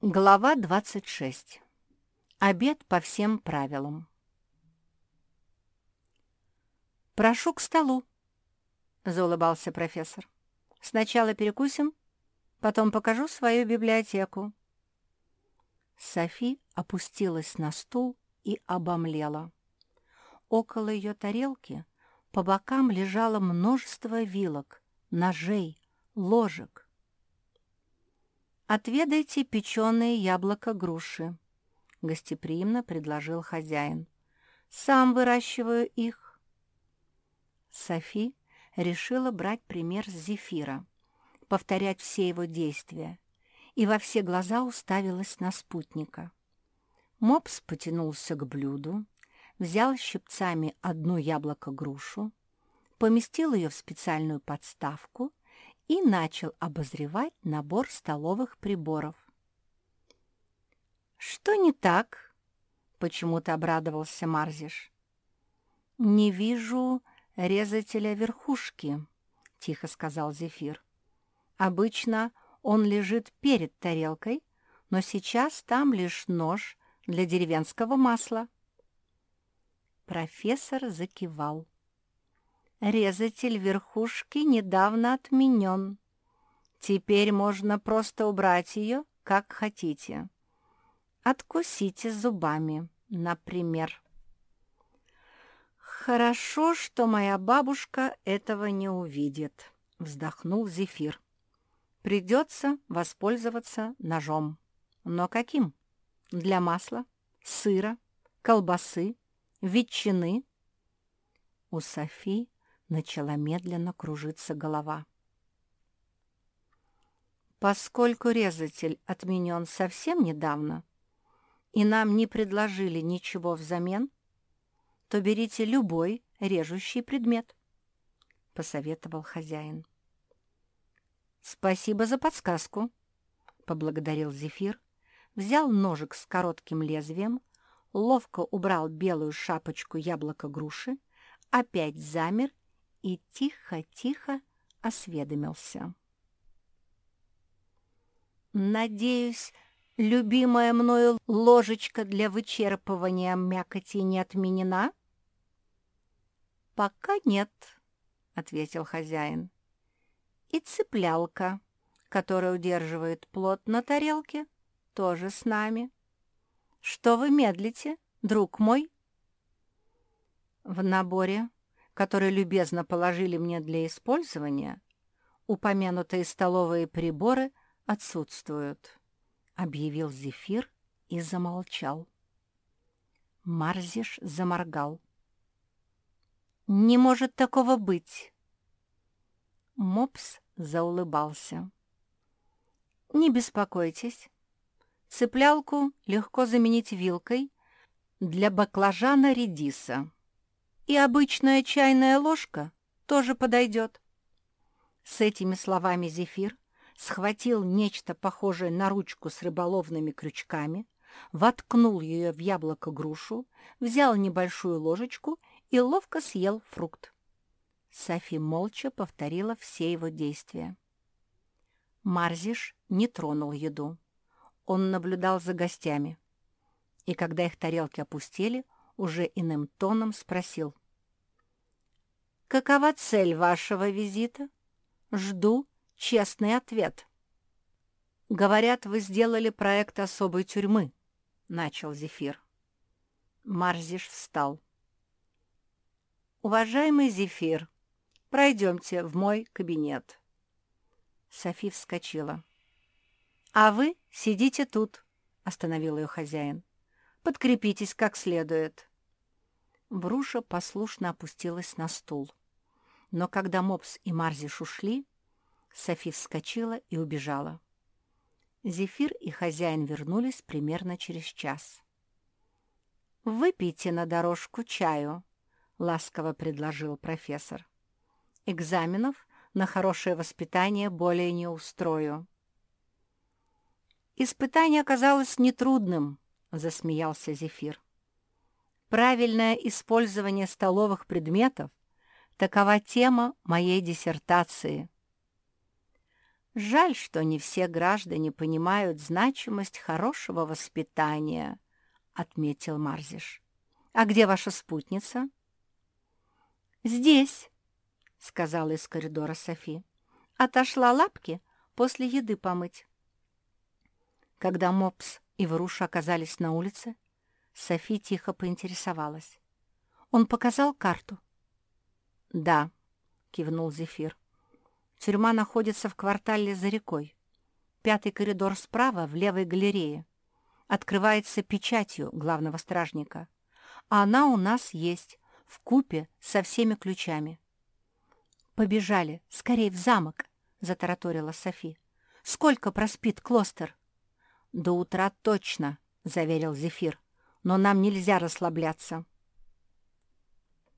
Глава 26. Обед по всем правилам. «Прошу к столу», — заулыбался профессор. «Сначала перекусим, потом покажу свою библиотеку». Софи опустилась на стул и обомлела. Около ее тарелки по бокам лежало множество вилок, ножей, ложек. «Отведайте печеное яблоко груши», — гостеприимно предложил хозяин. «Сам выращиваю их». Софи решила брать пример с зефира, повторять все его действия, и во все глаза уставилась на спутника. Мопс потянулся к блюду, взял щипцами одну яблоко-грушу, поместил ее в специальную подставку и начал обозревать набор столовых приборов. «Что не так?» — почему-то обрадовался Марзиш. «Не вижу резателя верхушки», — тихо сказал Зефир. «Обычно он лежит перед тарелкой, но сейчас там лишь нож для деревенского масла». Профессор закивал. Резатель верхушки недавно отменен. Теперь можно просто убрать ее, как хотите. Откусите зубами, например. «Хорошо, что моя бабушка этого не увидит», — вздохнул Зефир. «Придется воспользоваться ножом. Но каким? Для масла, сыра, колбасы, ветчины?» У Софи начала медленно кружиться голова. Поскольку резатель отменен совсем недавно, и нам не предложили ничего взамен, то берите любой режущий предмет, — посоветовал хозяин. «Спасибо за подсказку», — поблагодарил Зефир, взял ножик с коротким лезвием, ловко убрал белую шапочку яблока груши, опять замер и тихо-тихо осведомился. «Надеюсь, любимая мною ложечка для вычерпывания мякоти не отменена?» «Пока нет», — ответил хозяин. «И цыплялка, которая удерживает плод на тарелке, тоже с нами. Что вы медлите, друг мой?» В наборе которые любезно положили мне для использования, упомянутые столовые приборы отсутствуют», — объявил Зефир и замолчал. Марзиш заморгал. «Не может такого быть!» Мопс заулыбался. «Не беспокойтесь. Цыплялку легко заменить вилкой для баклажана редиса и обычная чайная ложка тоже подойдет. С этими словами Зефир схватил нечто похожее на ручку с рыболовными крючками, воткнул ее в яблоко-грушу, взял небольшую ложечку и ловко съел фрукт. Софи молча повторила все его действия. Марзиш не тронул еду. Он наблюдал за гостями. И когда их тарелки опустили, уже иным тоном спросил. «Какова цель вашего визита? Жду честный ответ». «Говорят, вы сделали проект особой тюрьмы», — начал Зефир. Марзиш встал. «Уважаемый Зефир, пройдемте в мой кабинет». Софи вскочила. «А вы сидите тут», — остановил ее хозяин. «Подкрепитесь как следует». Бруша послушно опустилась на стул. Но когда Мопс и Марзиш ушли, Софи вскочила и убежала. Зефир и хозяин вернулись примерно через час. «Выпейте на дорожку чаю», — ласково предложил профессор. «Экзаменов на хорошее воспитание более не устрою». «Испытание оказалось нетрудным», — засмеялся Зефир. Правильное использование столовых предметов – такова тема моей диссертации. Жаль, что не все граждане понимают значимость хорошего воспитания, отметил Марзиш. А где ваша спутница? Здесь, сказала из коридора Софи. Отошла лапки после еды помыть. Когда Мопс и Вруша оказались на улице, Софи тихо поинтересовалась. Он показал карту. «Да», — кивнул Зефир. «Тюрьма находится в квартале за рекой. Пятый коридор справа, в левой галерее. Открывается печатью главного стражника. А она у нас есть, в купе со всеми ключами». «Побежали, скорей в замок», — затараторила Софи. «Сколько проспит Клостер?» «До утра точно», — заверил Зефир. «Но нам нельзя расслабляться».